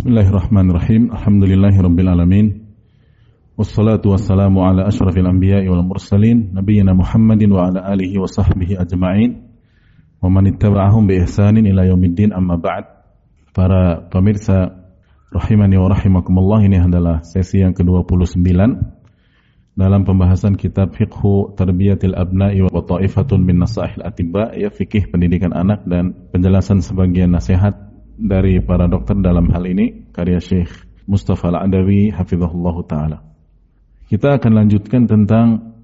Bismillahirrahmanirrahim. Alhamdulillahirabbil alamin. Wassalatu wassalamu ala asyrafil anbiya'i wal mursalin nabiyyina Muhammadin wa ala alihi wa sahbihi ajma'in. Wa man ittaba'ahum bi ihsanin ila yaumiddin amma ba'd. Para pemirsa rahimani wa rahimakumullah ini adalah sesi yang ke-29 dalam pembahasan kitab Fiqhu Tarbiyatil Abna'i wa Ta'ifatun min Nasaihil Atibba ya fikih pendidikan anak dan penjelasan sebagian nasihat dari para dokter dalam hal ini karya Syekh Mustafa Al-Adawi hafizahullah taala. Kita akan lanjutkan tentang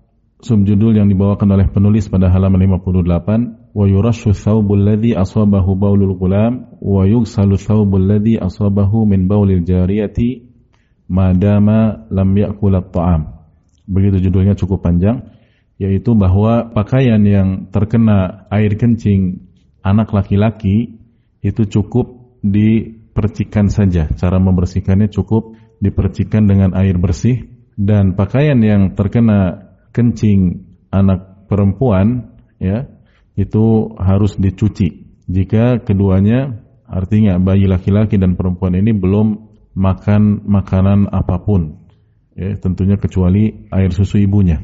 subjudul yang dibawakan oleh penulis pada halaman 58 wa yurashu thawbul ladzi asabahu baulul gulam wa yugsalu thawbul ladzi asabahu min baulil jariyati madama lam ya'kul at-ta'am. Begitu judulnya cukup panjang yaitu bahwa pakaian yang terkena air kencing anak laki-laki itu cukup dipercikan saja. Cara membersihkannya cukup dipercikan dengan air bersih dan pakaian yang terkena kencing anak perempuan ya itu harus dicuci. Jika keduanya artinya bayi laki-laki dan perempuan ini belum makan makanan apa pun ya tentunya kecuali air susu ibunya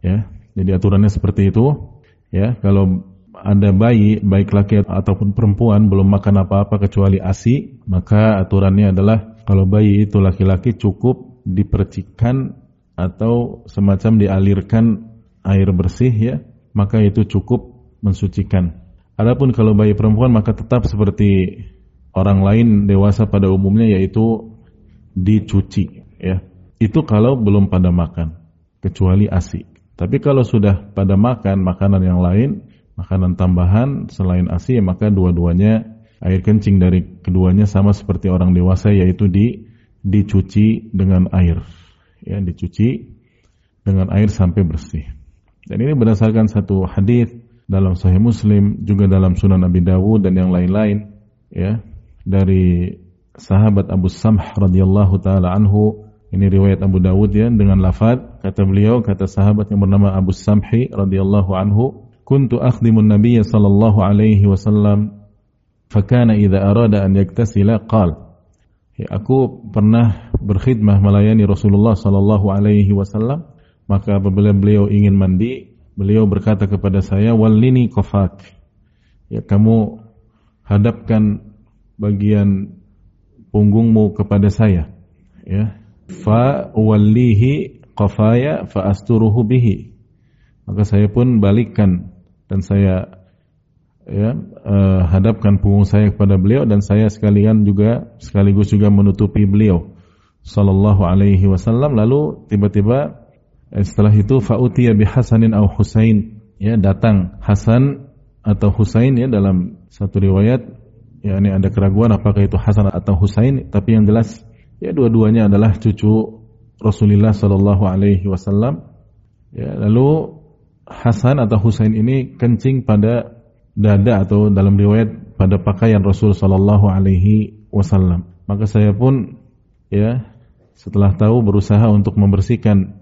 ya. Jadi aturannya seperti itu ya. Kalau ada bayi baik laki ataupun perempuan belum makan apa-apa kecuali ASI, maka aturannya adalah kalau bayi itu laki-laki cukup dipercikan atau semacam dialirkan air bersih ya, maka itu cukup mensucikan. Adapun kalau bayi perempuan maka tetap seperti orang lain dewasa pada umumnya yaitu dicuci ya. Itu kalau belum pada makan kecuali ASI. Tapi kalau sudah pada makan makanan yang lain makanan tambahan selain ASI maka dua-duanya air kencing dari keduanya sama seperti orang dewasa yaitu di dicuci dengan air. Ya dicuci dengan air sampai bersih. Dan ini berdasarkan satu hadis dalam Sahih Muslim juga dalam Sunan Abi Dawud dan yang lain-lain ya dari sahabat Abu Samh radhiyallahu taala anhu. Ini riwayat Abu Dawud ya dengan lafaz kata beliau kata sahabat yang bernama Abu Samhi radhiyallahu anhu kuntu akhdimun nabiyya sallallahu alaihi wasallam fakana idza arada an yaktasila qal. Ya, aku pernah berkhidmah melayani Rasulullah sallallahu alaihi wasallam maka apabila beliau ingin mandi beliau berkata kepada saya wallini qafak ya kamu hadapkan bagian punggungmu kepada saya. Ya fa wallihi qafaya fa asturuhu bihi. Maka saya pun balikkan dan saya ya uh, hadapkan punggung saya kepada beliau dan saya sekalian juga sekaligus juga menutupi beliau. Sallallahu alaihi wasallam. Lalu tiba-tiba eh, setelah itu fa'utiya bi Hasanin au Husain. Ya datang Hasan atau Husain ya dalam satu riwayat. Ya ini ada keraguan apakah itu Hasan atau Husain tapi yang jelas ya dua-duanya adalah cucu Rasulullah sallallahu alaihi wasallam. Ya lalu Hasan atau Husain ini kencing pada dada atau dalam riwayat pada pakaian Rasul Shallallahu Alaihi Wasallam. Maka saya pun ya setelah tahu berusaha untuk membersihkan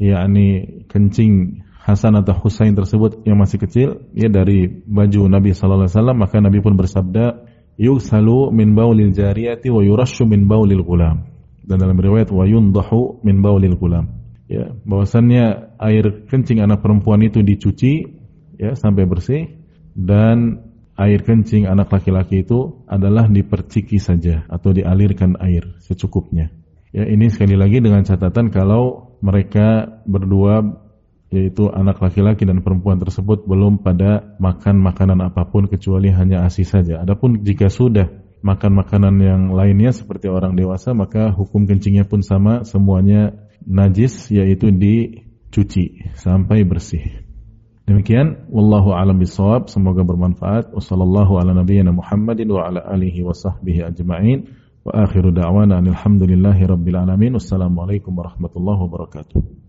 yakni kencing Hasan atau Husain tersebut yang masih kecil ya dari baju Nabi Shallallahu Alaihi Wasallam maka Nabi pun bersabda yugsalu min baulil jariyati wa yurashu min baulil gulam dan dalam riwayat wa yundahu min baulil gulam ya bahwasannya air kencing anak perempuan itu dicuci ya sampai bersih dan air kencing anak laki-laki itu adalah diperciki saja atau dialirkan air secukupnya. Ya ini sekali lagi dengan catatan kalau mereka berdua yaitu anak laki-laki dan perempuan tersebut belum pada makan makanan apa pun kecuali hanya ASI saja. Adapun jika sudah makan makanan yang lainnya seperti orang dewasa maka hukum kencingnya pun sama semuanya najis yaitu dicuci sampai bersih. Demikian wallahu alam bisawab semoga bermanfaat. Wasallallahu ala nabiyyina Muhammadin wa ala alihi wa sahbihi ajma'in. Wa akhiru da'wana alhamdulillahi rabbil alamin. Wassalamualaikum warahmatullahi wabarakatuh